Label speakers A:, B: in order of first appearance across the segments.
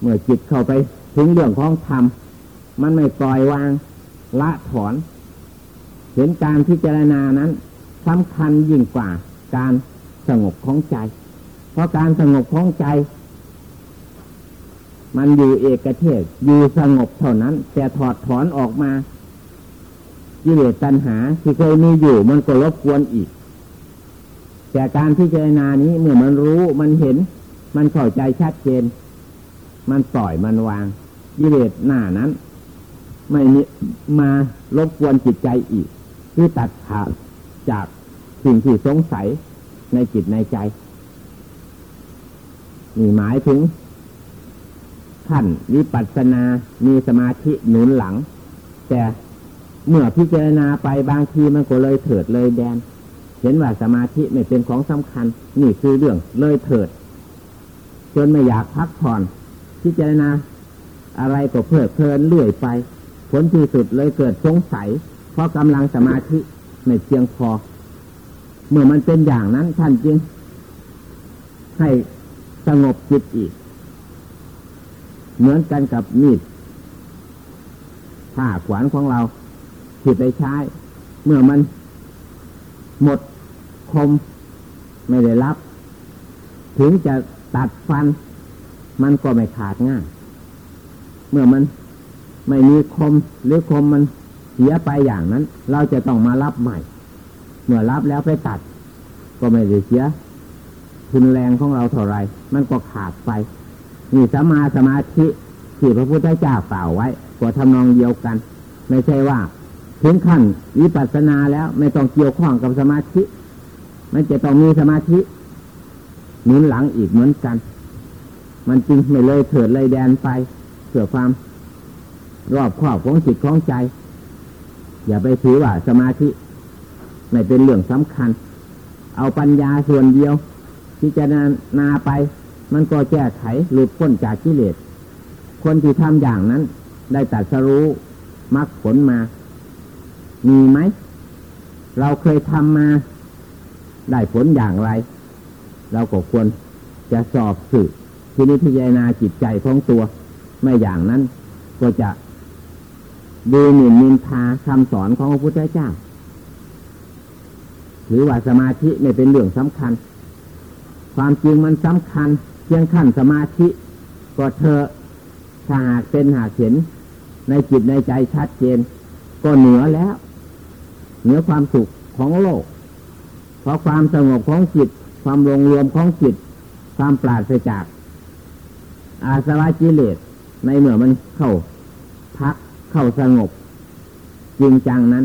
A: เมื่อจิตเข้าไปถึงเรื่องของธรรม มันไม่ปล่อยวางละถอน เห็นการพิจารณานั้นสำคัญยิ่งกว่าการสงบของใจ เพราะการสงบของใจ มันอยู่เอกเทศอยู่สงบเท่านั้น แต่ถอดถอนออกมากิเลสตัณหาที่เคยมีอยู่มันก็รบกวนอีก แต่การพิจารณานี้เมื่อมันรู้มันเห็น มันเข้าใจชัดเจน มันปล่อยมันวางกิเลสหน้านั้น ไม่มีมารบกวนจิตใจอีก คือตัดขาดจากสิ่งที่สงสัยในจิตในใจนี่หมายถึงขั้นวิปัสสนา มีสมาธิหนุนหลัง แต่เมื่อพิจารณาไปบางทีมันก็เลยเถิดเลยแดน เห็นว่าสมาธิไม่เป็นของสำคัญ นี่คือเรื่องเลยเถิด จนไม่อยากพักผ่อน พิจารณาอะไรก็เพลิดเพลินเลื่อยไป ผลที่สุดเลยเกิดสงสัย เพราะกำลังสมาธิไม่เพียงพอ เมื่อมันเป็นอย่างนั้นท่านจึงให้สงบจิตอีก เหมือนกันกับมีดผ้าขวานของเราที่ไปใช้ เมื่อมันหมดคมไม่ได้รับ ถึงจะตัดฟัน มันก็ไม่ขาดง่าย เมื่อมันไม่มีคมหรือคมมันเสียไปอย่างนั้น เราจะต้องมารับใหม่ เมื่อรับแล้วไปตัด ก็ไม่ได้เสียทุนแรงของเราเท่าไร มันก็ขาดไปนี่สมาสมาธิที่พระพุทธเจ้ากล่าวไว้ก็ทำนองเดียวกัน ไม่ใช่ว่า ถึงขั้นวิปัสสนาแล้วไม่ต้องเกี่ยวข้องกับสมาธิ มันจะต้องมีสมาธิหนุนหลังอีกเหมือนกัน มันจึงไม่เลยเถิดเลยแดนไปเสื่อความรอบครอบของจิตของใจ อย่าไปถือว่าสมาธิไม่เป็นเรื่องสำคัญ เอาปัญญาส่วนเดียวพิจารณาไป มันก็แก้ไขหลุดพ้นจากกิเลสคนที่ทำอย่างนั้น ได้ตัดสรู้มรรคผลมา มีไหม เราเคยทำมา ได้ผลอย่างไร เราก็ควรจะสอบสืบ ทีนี้พิจารณาจิตใจของตัว ไม่อย่างนั้น ก็จะดูหมิ่นมินทาคำสอนของพระพุทธเจ้าหรือว่าสมาธิไม่เป็นเรื่องสำคัญ ความจริงมันสำคัญเพียงขั้นสมาธิ ก็เธอถ้าหากเป็นหากเห็น ในจิตในใจชัดเจน ก็เหนือแล้ว เหนือความสุขของโลก เพราะความสงบของจิต ความรวมรวมของจิต ความปราศจาก อาสวะกิเลสในเมื่อมันเข้าพักเข้าสงบ จริงจังนั้น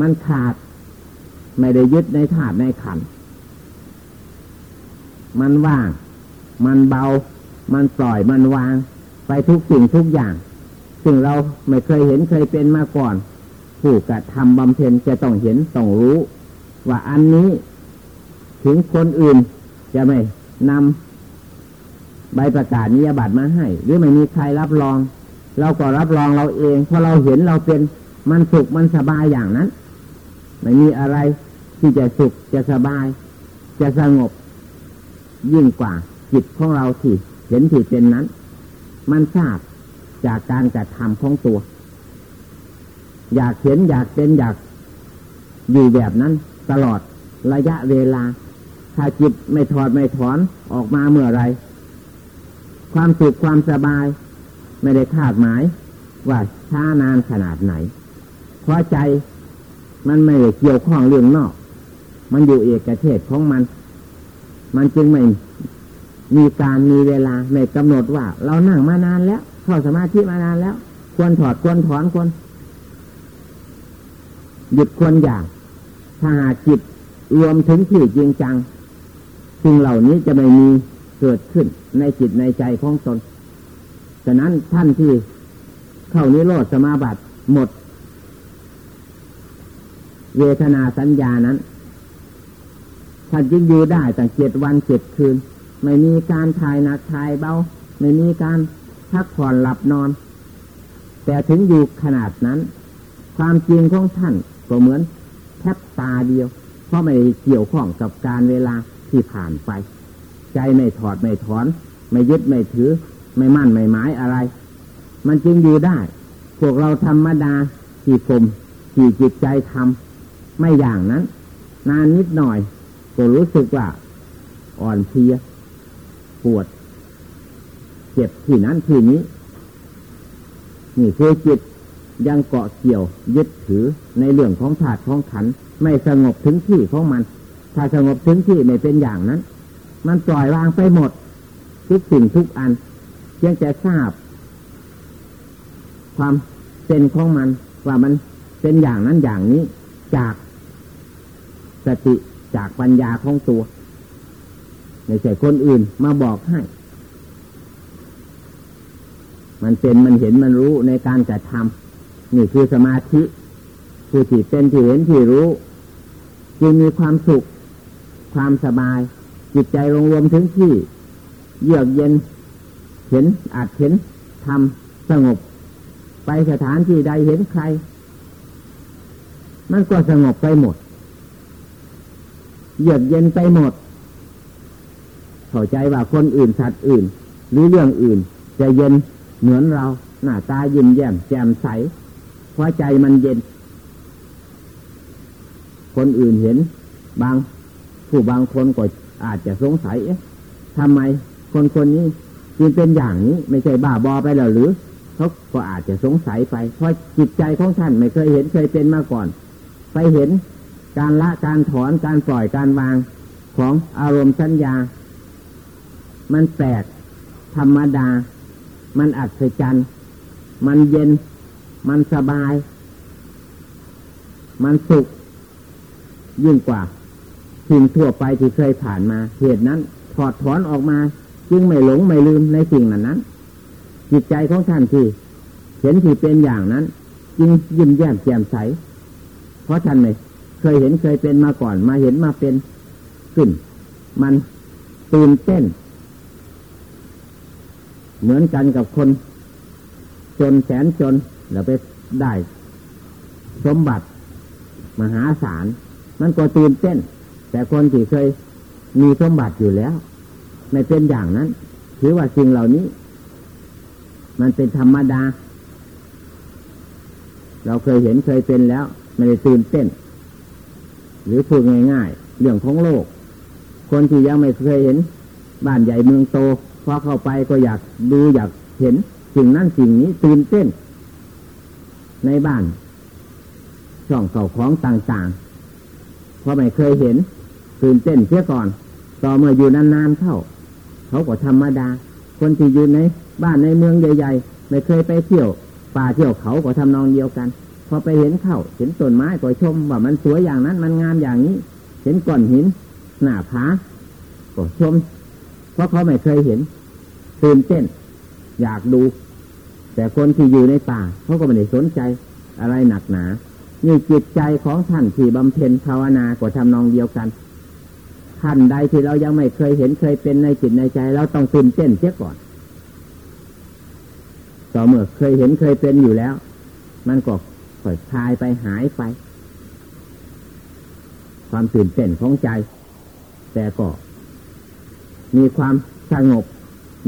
A: มันขาดไม่ได้ยึดในธาตุในขัน มันว่าง มันเบา มันปล่อยมันวาง ไปทุกสิ่งทุกอย่าง ซึ่งเราไม่เคยเห็นเคยเป็นมาก่อน ผู้กระทำบำเพ็ญจะต้องเห็นต้องรู้ ว่าอันนี้ถึงคนอื่นจะไม่นำ ใบประกาศนิยบัตรมาให้ หรือไม่มีใครรับรอง เราก็รับรองเราเองเพราะเราเห็นเราเป็นมันสุขมันสบายอย่างนั้น ไม่มีอะไรที่จะสุขจะสบาย จะสงบ ยิ่งกว่าจิตของเราที่เห็นที่เป็นนั้น มันทราบจากการกระทำของตัว อยากเห็นอยากเป็นอยากอยู่แบบนั้น ตลอดระยะเวลา ถ้าจิตไม่ถอดไม่ถอนออกมาเมื่อไร ความสุขความสบาย ไม่ได้คาดหมาย ว่าช้านานขนาดไหน เพราะใจมันไม่ได้เกี่ยวข้องเรื่องนอก มันอยู่เอกเทศของมัน มันจึงไม่มีการมีเวลาไม่กำหนดว่า เรานั่งมานานแล้วเข้าสมาธิมานานแล้ว ควรถอดควรถอนควรหยุดควรอย่างถ้าหากจิตรวมถึงที่จริงจังสิ่งเหล่านี้จะไม่มี เกิดขึ้นในจิตในใจของตนฉะนั้นท่านที่เข้านิโรธสมาบัติหมด เวทนาสัญญานั้นท่านจึงอยู่ได้ตั้งเจ็ดวันเจ็ดคืน ไม่มีการถ่ายหนักถ่ายเบา ไม่มีการพักผ่อนหลับนอน แต่ถึงอยู่ขนาดนั้น ความจริงของท่านก็เหมือนแทบตาเดียว เพราะไม่เกี่ยวข้องกับการเวลาที่ผ่านไป ใจไม่ถอดไม่ถอน ไม่ยึดไม่ถือ ไม่มั่นไม่หมายอะไร มันจึงอยู่ได้ พวกเราธรรมดาที่ผมที่จิตใจทำไม่อย่างนั้น นานนิดหน่อย ก็รู้สึกว่า อ่อนเพลียปวด เจ็บที่นั้นที่นี้ นี่คือจิตยังเกาะเกี่ยวยึดถือในเรื่องของถาดของขัน ไม่สงบถึงที่ของมัน ถ้าสงบถึงที่ไม่เป็นอย่างนั้น มันปล่อยวางไปหมด ทุกสิ่งทุกอันเพียงแต่ทราบ ความเป็นของมัน ว่ามันเป็นอย่างนั้นอย่างนี้จากสติจากปัญญาของตัวไม่ใช่คนอื่นมาบอกให้ มันเป็นมันเห็นมันรู้ในการกระทำนี่คือสมาธิผู้ที่เป็นที่เห็นที่รู้ จึงมีความสุข ความสบาย จิตใจรวมรวมถึงที่ เยือกเย็น เห็นอาจเห็นทำสงบ ไปสถานที่ใดเห็นใคร มันก็สงบไปหมด เยือกเย็นไปหมด เข้าใจว่าคนอื่นสัตว์อื่น หรือเรื่องอื่น จะเย็นเหมือนเรา หน้าตายิ้มแย้มแจ่มใสเพราะใจมันเย็น คนอื่นเห็น บาง ผู้บางคนก็ อาจจะสงสัยเอ๊ะทำไมคนคนนี้จึงเป็นอย่างนี้ไม่ใช่บ้าบอไปแล้วหรือเขาก็อาจจะสงสัยไป เพราะจิตใจของท่านไม่เคยเห็นเคยเป็นมาก่อน ไปเห็นการละการถอนการปล่อยการวางของอารมณ์สัญญา มันแปลกธรรมดา มันอัศจรรย์ มันเย็น มันสบาย มันสุขยิ่งกว่า สิ่งทั่วไปที่เคยผ่านมาเหตุนั้น ถอดถอนออกมา จึงไม่หลงไม่ลืมในสิ่งนั้นนั้น จิตใจของท่านที่ เห็นที่เป็นอย่างนั้น จึงยิ้มแย้มแจ่มใส เพราะท่านไม่เคยเห็นเคยเป็นมาก่อนมาเห็นมาเป็นขึ้น มันตื่นเต้น เหมือนกันกับคน จนแสนจนแล้วไปได้ สมบัติ มหาศาลมันก็ตื่นเต้น แต่คนที่เคยมีสมบัติอยู่แล้ว ไม่เป็นอย่างนั้น ถือว่าสิ่งเหล่านี้ มันเป็นธรรมดา เราเคยเห็นเคยเป็นแล้ว ไม่ได้ตื่นเต้น หรือพูดง่ายๆ เรื่องของโลก คนที่ยังไม่เคยเห็น บ้านใหญ่เมืองโตพอเข้าไปก็อยากดูอยากเห็นสิ่งนั้นสิ่งนี้ตื่นเต้น ในบ้าน ช่องเก่าของต่างๆเพราะไม่เคยเห็น ตื่นเต้นเสียก่อน ต่อเมื่ออยู่นานๆเข้าเขาก็ธรรมดา คนที่อยู่ในบ้านในเมืองใหญ่ๆ ไม่เคยไปเที่ยวป่าเที่ยวเขาก็ทำนองเดียวกัน พอไปเห็นเข้าเห็นต้นไม้ก็ชม ว่ามันสวยอย่างนั้นมันงามอย่างนี้ เห็นก้อนหิน หน้าผาก็ชม เพราะเขาไม่เคยเห็นตื่นเต้น อยากดู แต่คนที่อยู่ในป่าเขาก็ไม่ได้สนใจอะไรหนักหนานี่จิตใจของท่านที่บำเพ็ญภาวนาก็ทำนองเดียวกัน ท่านใดที่เรายังไม่เคยเห็นเคยเป็นในจิตในใจ เราต้องตื่นเต้นเสียก่อนต่อเมื่อเคยเห็นเคยเป็นอยู่แล้ว มันก็ค่อยคลายไปหายไป ความตื่นเต้นของใจ แต่ก็ มีความสงบ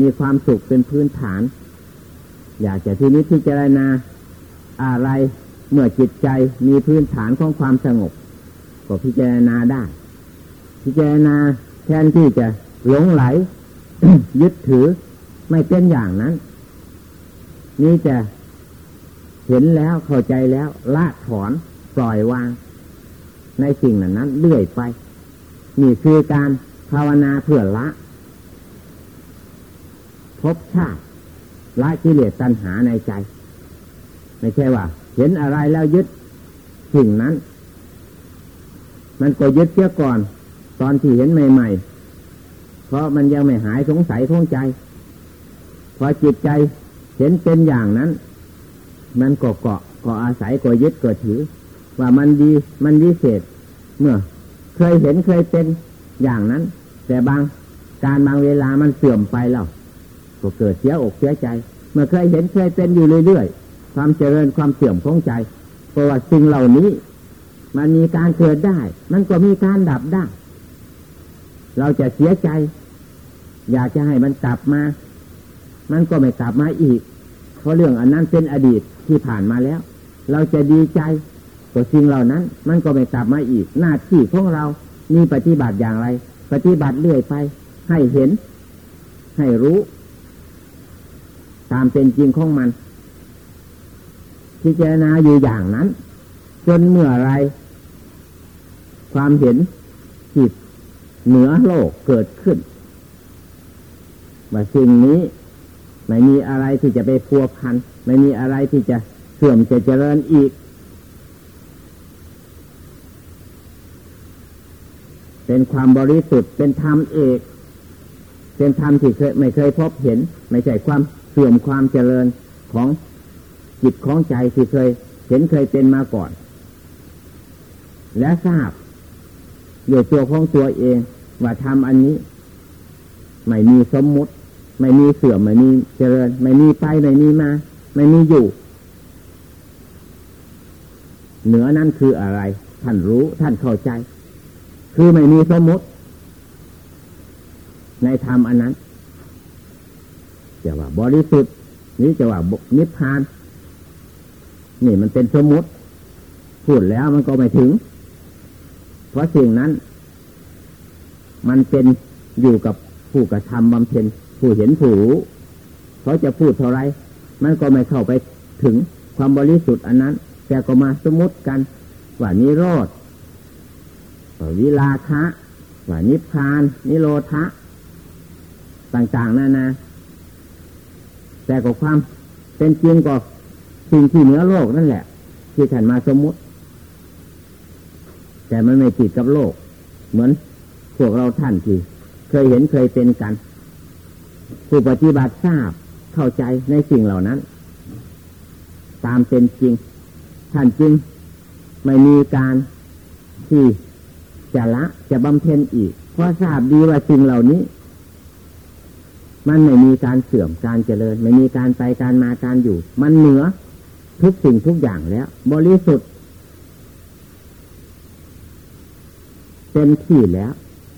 A: มีความสุขเป็นพื้นฐาน อยากจะที่นี้พิจารณาอะไรเมื่อจิตใจมีพื้นฐานของความสงบ ก็พิจารณาได้ พิจารณาแทนที่จะหลงไหล ยึดถือไม่เป็นอย่างนั้น นี่จะเห็นแล้วเข้าใจแล้วละถอนปล่อยวาง ในสิ่งนั้นนั้นเลื่อยไป นี่คือการภาวนาเพื่อละพบชาติละกิเลสตัณหาในใจ ไม่ใช่ว่า เห็นอะไรแล้วยึดสิ่งนั้น มันก็ยึดเสียก่อน ตอนที่เห็นใหม่ๆ เพราะมันยังไม่หายสงสัยของใจ พอจิตใจเห็นเป็นอย่างนั้น มันก็เกาะก็อาศัยก็ยึดก็ถือ ว่ามันดีมันวิเศษ เมื่อ เคยเห็นเคยเป็นอย่างนั้น แต่บางการบางเวลามันเสื่อมไปแล้วก็เกิดเสียอกเสียใจ เมื่อเคยเห็นเคยเป็นอยู่เรื่อยๆความเจริญความเสื่อมของใจเพราะว่าสิ่งเหล่านี้ มันมีการเกิดได้ มันก็มีการดับได้ เราจะเสียใจ อยากจะให้มันกลับมา มันก็ไม่กลับมาอีก เพราะเรื่องอันนั้นเป็นอดีตที่ผ่านมาแล้ว เราจะดีใจกับสิ่งเหล่านั้น มันก็ไม่กลับมาอีก หน้าที่ของเรามีปฏิบัติอย่างไร ปฏิบัติเรื่อยไป ให้เห็น ให้รู้ ตามเป็นจริงของมันพิจารณาอยู่อย่างนั้น จนเมื่อไร ความเห็นจิต เหนือโลกเกิดขึ้นว่าสิ่งนี้ไม่มีอะไรที่จะไปพัวพัน ไม่มีอะไรที่จะเสื่อมจะเจริญอีก เป็นความบริสุทธิ์เป็นธรรมเอก เป็นธรรมที่เคยไม่เคยพบเห็น ไม่ใช่ความเสื่อมความเจริญของจิตของใจที่เคยเห็นเคยเป็นมาก่อน และทราบอยู่ตัวของตัวเอง ว่าทำอันนี้ ไม่มีสมมุติ ไม่มีเสื่อมไม่มีเจริญ ไม่มีไปไม่มีมา ไม่มีอยู่ เหนือนั้นคืออะไร ท่านรู้ท่านเข้าใจ คือไม่มีสมมุติ ในธรรมอันนั้นจะว่าบริสุทธิ์นี่จะว่านิพพาน นี่มันเป็นสมมติ พูดแล้วมันก็ไม่ถึง เพราะสิ่งนั้น มันเป็นอยู่กับผู้กระทำบำเพ็ญผู้เห็นผู้รู้เขาจะพูดเท่าไรมันก็ไม่เข้าไปถึงความบริสุทธิ์อันนั้น แต่ก็มาสมมติกัน ว่านิโรธว่าวิลาคะว่านิพพาน นิโรธะต่างๆนานาแต่ก็ความเป็นจริงก็สิ่งที่เหนือโลกนั่นแหละ ที่ท่านมาสมมติ แต่มันไม่ติดกับโลก เหมือน พวกเราท่านที่เคยเห็นเคยเป็นกัน ผู้ปฏิบัติทราบเข้าใจในสิ่งเหล่านั้น ตามเป็นจริง ท่านจริงไม่มีการที่จะละจะบำเพ็ญอีก เพราะทราบดีว่าสิ่งเหล่านี้ มันไม่มีการเสื่อมการเจริญ ไม่มีการไปการมาการอยู่ มันเหนือทุกสิ่งทุกอย่างแล้ว บริสุทธิ์เต็มที่แล้ว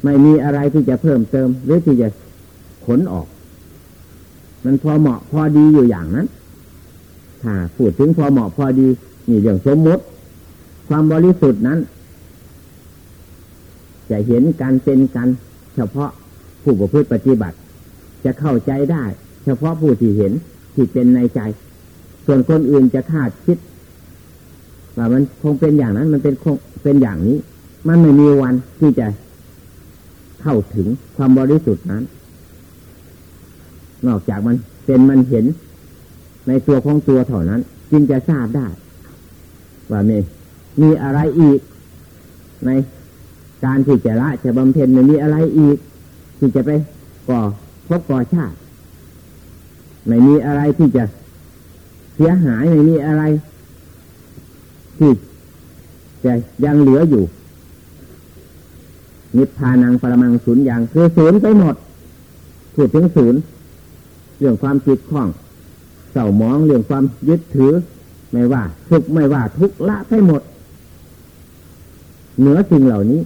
A: ไม่มีอะไรที่จะเพิ่มเติม หรือที่จะขนออก มันพอเหมาะพอดีอยู่อย่างนั้น ถ้าพูดถึงพอเหมาะพอดีนี่เรื่องสมมติ ความบริสุทธิ์นั้น จะเห็นการเป็นกัน เฉพาะผู้ประพฤติปฏิบัติ จะเข้าใจได้ เฉพาะผู้ที่เห็นที่เป็นในใจ ส่วนคนอื่นจะคาดคิดว่ามันคงเป็นอย่างนั้นมันเป็นคงเป็นอย่างนี้ มันไม่มีวันที่จะ เข้าถึงความบริสุทธิ์นั้น นอกจากมันเป็นมันเห็นในตัวของตัวเท่านั้น จึงจะทราบได้ ว่ามีมีอะไรอีก ในการที่จะละจะบำเพ็ญมันมีอะไรอีก ที่จะไปก่อพบก่อชาติไม่มีอะไรที่จะเสียหายไม่มีอะไรที่จะยังเหลืออยู่ นิพพานังปรมังศูนย์อย่างคือศูนย์ไปหมดพูดถึงศูนย์เรื่องความจิตข้องเศร้ามองเรื่องความยึดถือ ไม่ว่าสุขไม่ว่าทุกข์ละไปหมด เหนือสิ่งเหล่านี้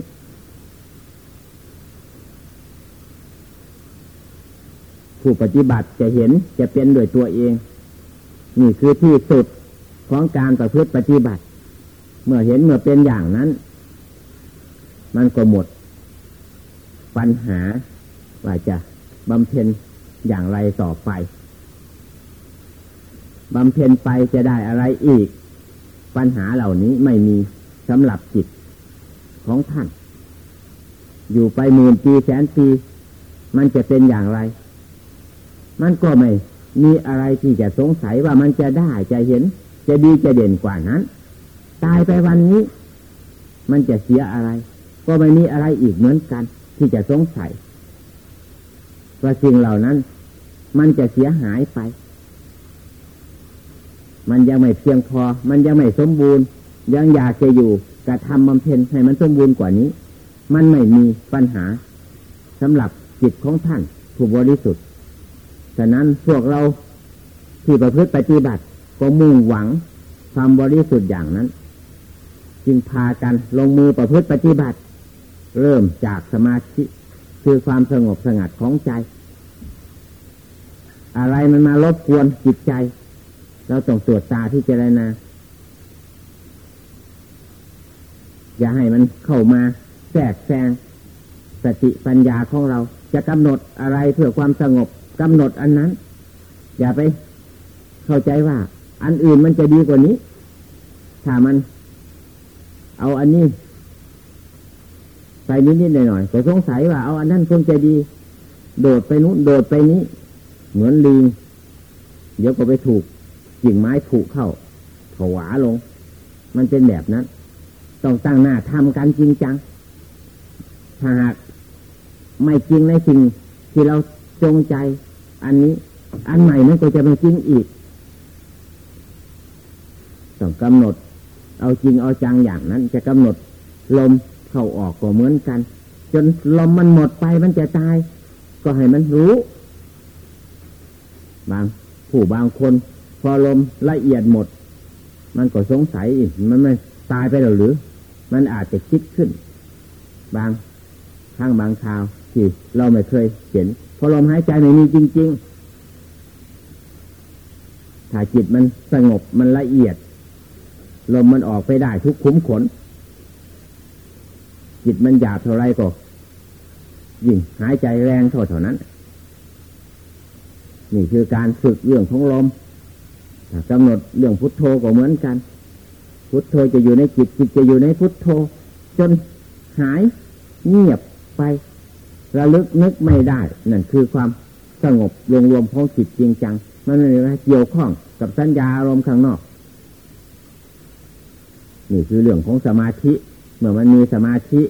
A: ผู้ปฏิบัติจะเห็นจะเป็นโดยตัวเอง นี่คือที่สุดของการประพฤติปฏิบัติ เมื่อเห็นเมื่อเป็นอย่างนั้น มันก็หมด ปัญหาว่าจะบำเพ็ญอย่างไรต่อไปบำเพ็ญไปจะได้อะไรอีก ปัญหาเหล่านี้ไม่มีสำหรับจิตของท่าน อยู่ไปหมื่นปีแสนปี มันจะเป็นอย่างไร มันก็ไม่มีอะไรที่จะสงสัยว่ามันจะได้จะเห็น จะดีจะเด่นกว่านั้น ตายไปวันนี้ มันจะเสียอะไร ก็ไม่มีอะไรอีกเหมือนกัน ที่จะสงสัย ว่าสิ่งเหล่านั้น มันจะเสียหายไป มันยังไม่เพียงพอ มันยังไม่สมบูรณ์ ยังอยากจะอยู่กระทำบำเพ็ญให้มันสมบูรณ์กว่านี้ มันไม่มีปัญหาสำหรับจิตของท่านผู้บริสุทธิ์ฉะนั้นพวกเราที่ประพฤติปฏิบัติก็มุ่งหวังความบริสุทธิ์อย่างนั้น จึงพากันลงมือประพฤติปฏิบัติ เริ่มจากสมาธิคือความสงบสงัดของใจ อะไรมันมารบกวนจิตใจ เราต้องตรวจตาที่เจรณาอย่าให้มันเข้ามาแทรกแซงสติปัญญาของเรา จะกำหนดอะไรเพื่อความสงบกำหนดอันนั้น อย่าไปเข้าใจว่า อันอื่นมันจะดีกว่านี้ ถ้ามัน เอาอันนี้ ไปนิดๆหน่อยๆก็สงสัยว่าเอาอันนั้นคงจะดี โดดไปนู้นโดดไปนี้ เหมือนลิงเดี๋ยวก็ไปถูกกิ่งไม้ถูกเข้าผวาลง มันเป็นแบบนั้น ต้องตั้งหน้าทำกันจริงจัง ถ้าหากไม่จริงในสิ่งที่เราจงใจ อันนี้ อันใหม่นั้นก็จะไม่จริงอีก ต้องกำหนด เอาจริงเอาจังอย่างนั้น จะกำหนดลม เข้าออกก็เหมือนกัน จนลมมันหมดไปมันจะตาย ก็ให้มันรู้ บางผู้บางคน พอลมละเอียดหมด มันก็สงสัยมันไม่ตายไปหรือ มันอาจจะคิดขึ้น บางครั้งบางคราวที่เราไม่เคยเห็นพอลมหายใจไม่มีจริง ๆ ถ้าจิตมันสงบมันละเอียด ลมมันออกไปได้ทุกคุ้มขน จิตมันหยาบเท่าไรก็ ยิ่งหายใจแรงเท่าเท่านั้น นี่คือการฝึกเรื่องของลมกำหนดเรื่องพุทโธก็เหมือนกัน พุทโธจะอยู่ในจิตจิตจะอยู่ในพุทโธ จนหายเงียบไประลึกนึกไม่ได้ นั่นคือความสงบรวมรวมของจิตจริงจัง มันไม่ได้เกี่ยวข้องกับสัญญาอารมณ์ข้างนอก นี่คือเรื่องของสมาธิ เมื่อมันมีสมาธิ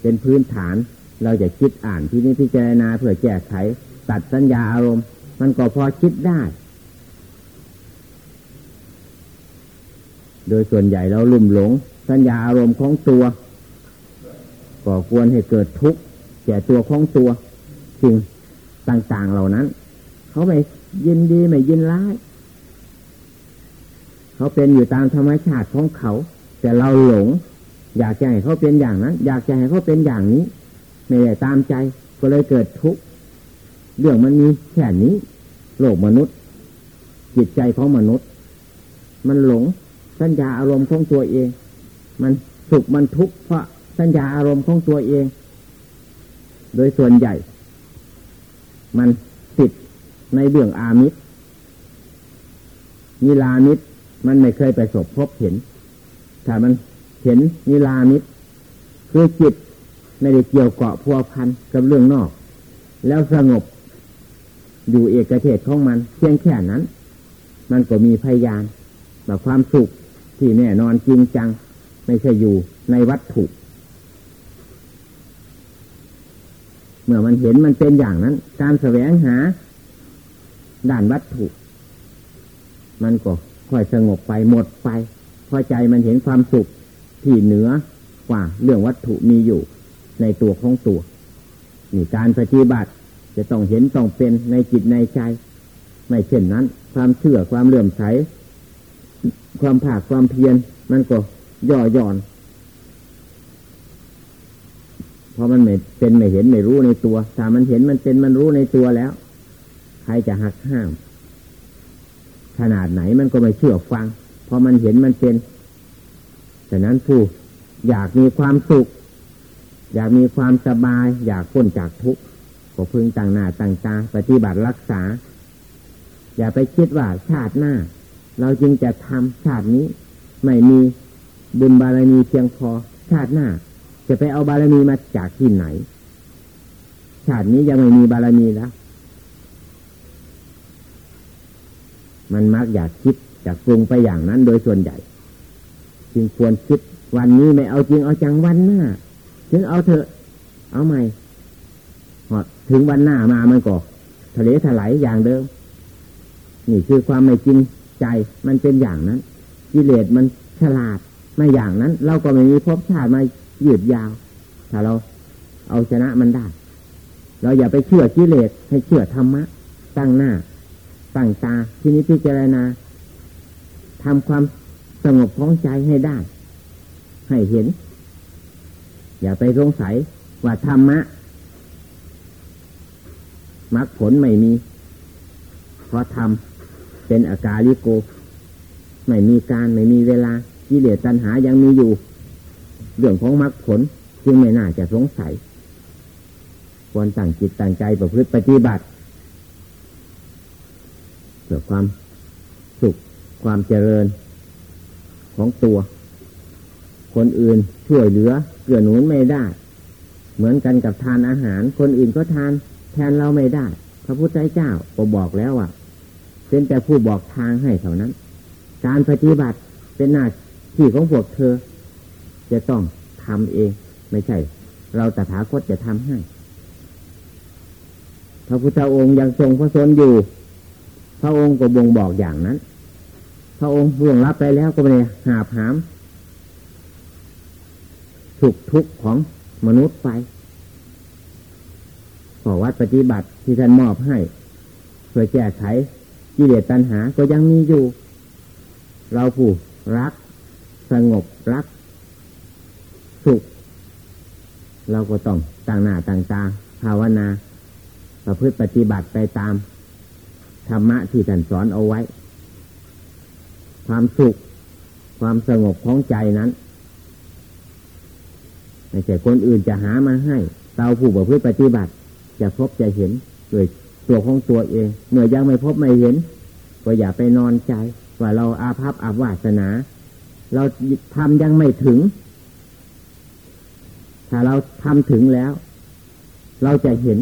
A: เป็นพื้นฐาน เราจะคิดอ่านที่นี้พิจารณาเพื่อแก้ไข ตัดสัญญาอารมณ์ มันก็พอคิดได้ โดยส่วนใหญ่เราลุ่มหลง สัญญาอารมณ์ของตัวก่อควรให้เกิดทุกข์แก่ตัวของตัวสิ่งต่าง ๆเหล่านั้น เขาไม่ยินดีไม่ยินร้าย เขาเป็นอยู่ตามธรรมชาติของเขา แต่เราหลง อยากจะให้เขาเป็นอย่างนั้น อยากจะให้เขาเป็นอย่างนี้ ไม่ได้ตามใจ ก็เลยเกิดทุกข์เรื่องมันมีแค่นี้ โลกมนุษย์ จิตใจของมนุษย์ มันหลงสัญญาอารมณ์ของตัวเอง มันสุขมันทุกข์เพราะสัญญาอารมณ์ของตัวเอง โดยส่วนใหญ่ มันติดในเรื่องอามิตรมีลามิตรมันไม่เคยไปสบพบเห็นถ้ามัน เห็นนิลามิตคือจิตไม่ได้เกี่ยวเกาะพัวพันกับเรื่องนอก แล้วสงบอยู่เอกเทศของมัน เพียงแค่นั้น มันก็มีพยานแบบความสุขที่แน่นอนจริงจัง ไม่ใช่อยู่ในวัตถุเมื่อมันเห็นมันเป็นอย่างนั้น การแสวงหา ด่านวัตถุ มันก็ค่อยสงบไปหมดไปพอใจมันเห็นความสุข ที่เหนือกว่าเรื่องวัตถุมีอยู่ในตัวของตัวนี่การปฏิบัติจะต้องเห็นต้องเป็นในจิตในใจ ไม่เช่นนั้น ความเชื่อความเลื่อมใส ความผากความเพียรมันก็ย่อหย่อน เพราะมันไม่เป็นไม่เห็นไม่รู้ในตัวถ้ามันเห็นมันเป็นมันรู้ในตัวแล้ว ใครจะหักห้าม ขนาดไหนมันก็ไม่เชื่อฟังพอมันเห็นมันเป็น ฉะนั้นผู้อยากมีความสุข อยากมีความสบาย อยากพ้นจากทุกข์ก็พึงต่างหน้าต่างตาปฏิบัติรักษา อย่าไปคิดว่าชาติหน้า เราจึงจะทำชาตินี้ ไม่มีบุญบารมีเพียงพอ ชาติหน้า จะไปเอาบารมีมาจากที่ไหน ชาตินี้ยังไม่มีบารมีแล้วมันมักอยากคิดอยากปรุงไปอย่างนั้นโดยส่วนใหญ่ จึงควรคิด วันนี้ไม่เอาจริงเอาจังวันหน้าถึงเอาเถอะ เอาใหม่พอถึงวันหน้ามามันก็ทะเลถลายอย่างเดิม นี่คือความไม่จริงใจมันเป็นอย่างนั้นกิเลสมันฉลาดไม่อย่างนั้น เราก็ไม่มีภพชาติมายืดยาว ถ้าเราเอาชนะมันได้ เราอย่าไปเชื่อกิเลสให้เชื่อธรรมะ ตั้งหน้าตั้งตาที่นี้พิจารณาทำความ สงบของใจให้ได้ ให้เห็น อย่าไปสงสัยว่าธรรมะมรรคผลไม่มี เพราะทำเป็นอาการลิโก ไม่มีการไม่มีเวลากิเลสตัณหายังมีอยู่ เรื่องของมรรคผลจึงไม่น่าจะสงสัย ควรตั้งจิตตั้งใจประพฤติปฏิบัติเพื่อความสุขความเจริญ ของตัว คนอื่นช่วยเหลือ เกื้อหนุนไม่ได้ เหมือนกันกับทานอาหาร คนอื่นก็ทาน แทนเราไม่ได้ พระพุทธเจ้าก็บอกแล้วว่าเป็นแต่ผู้บอกทางให้เท่านั้น การปฏิบัติเป็นหน้าที่ของพวกเธอ จะต้องทำเอง ไม่ใช่ เราตถาคตจะทำให้ พระพุทธองค์ยังทรงพระชนอยู่ พระองค์ก็บ่งบอกอย่างนั้น พระองค์ล่วงรับไปแล้วก็ไม่ได้หาผามสุขทุกข์ของมนุษย์ไปขอวัดปฏิบัติที่ท่านมอบให้เพื่อแก้ไขกิเลสตัณหาก็ยังมีอยู่ เราผู้รัก สงบรัก สุข เราก็ต้องต่างหน้าต่างตาภาวนาประพฤติปฏิบัติไปตาม ธรรมะที่ท่านสอนเอาไว้ ความสุข ความสงบของใจนั้นไม่ใช่คนอื่นจะหามาให้ เราผู้ประพฤติปฏิบัติ จะพบจะเห็นโดยตัวของตัวเอง เมื่อยังไม่พบไม่เห็น ก็อย่าไปนอนใจ ว่าเราอาภัพอาวาสนา เราทำยังไม่ถึง ถ้าเราทำถึงแล้ว เราจะเห็น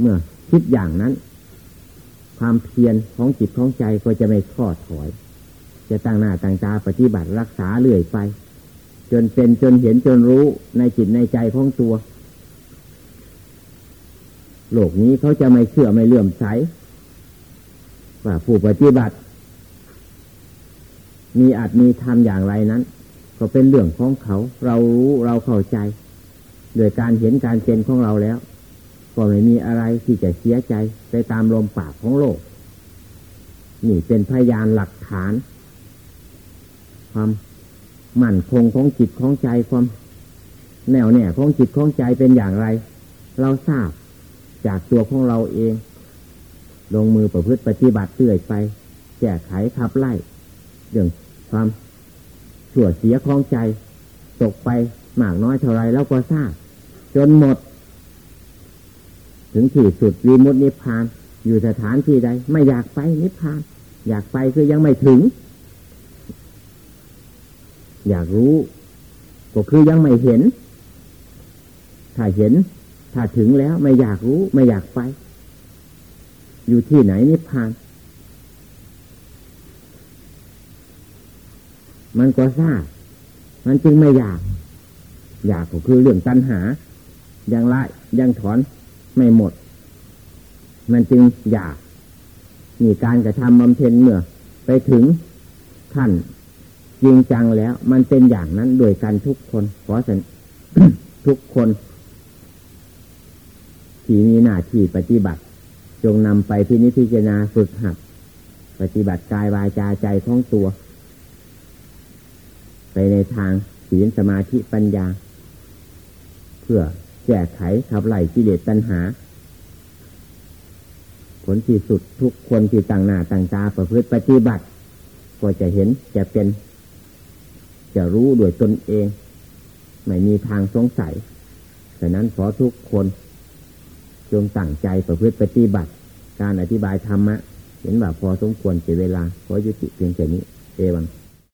A: เมื่อคิดอย่างนั้น ความเพียรของจิตของใจก็จะไม่ท้อถอย จะตั้งหน้าตั้งตาปฏิบัติรักษาเรื่อยไป จนเป็นจนเห็นจนรู้ในจิตในใจของตัว โลกนี้เขาจะไม่เชื่อไม่เลื่อมใสว่าผู้ปฏิบัติ มีอาจมีทำอย่างไรนั้น ก็เป็นเรื่องของเขา เรารู้เราเข้าใจ โดยการเห็นการเป็นของเราแล้ว ก็ไม่มีอะไรที่จะเสียใจไปตามลมปากของโลก นี่เป็นพยานหลักฐาน ความมั่นคงของจิตของใจความแน่วแน่ของจิตของใจเป็นอย่างไร เราทราบจากตัวของเราเอง ลงมือประพฤติปฏิบัติเตื่อยไป แก้ไขขับไล่เรื่องความชั่วเสียของใจ ตกไปมากน้อยเท่าไรแล้วก็ทราบ จนหมด ถึงที่สุดวีมุตนิพพาน อยู่สถานที่ใด ไม่อยากไปนิพพาน อยากไปคือยังไม่ถึง อยากรู้ ก็คือยังไม่เห็น ถ้าเห็น ถ้าถึงแล้วไม่อยากรู้ ไม่อยากไป อยู่ที่ไหนนิพพานมันก็ทราบ มันจึงไม่อยาก อยากก็คือเรื่องตัณหา อยังละ ยังถอน ไม่หมด มันจึงอยากมีการกระทำบำเพ็ญเมื่อ ไปถึงขั้นจริงจังแล้ว มันเป็นอย่างนั้นโดยกันทุกคนขอสันทุกคนที่มีหน้าที่ปฏิบัติ จงนำไปพินิจพิจารณาฝึกหัดปฏิบัติกายวาจาใจของตัว ไปในทางศีลสมาธิปัญญา เพื่อ แก้ไขขับไล่กิเลสตัณหา ผลที่สุดทุกคนที่ต่างหน้าต่างตาประพฤติปฏิบัติ ก็จะเห็นจะเป็น จะรู้ด้วยตนเอง ไม่มีทางสงสัยฉะนั้นขอทุกคนจงตั้งใจประพฤติปฏิบัติ การอธิบายธรรมะ เห็นว่าพอสมควรเสียเวลาขอยุติเพียงแค่นี้ เอวัง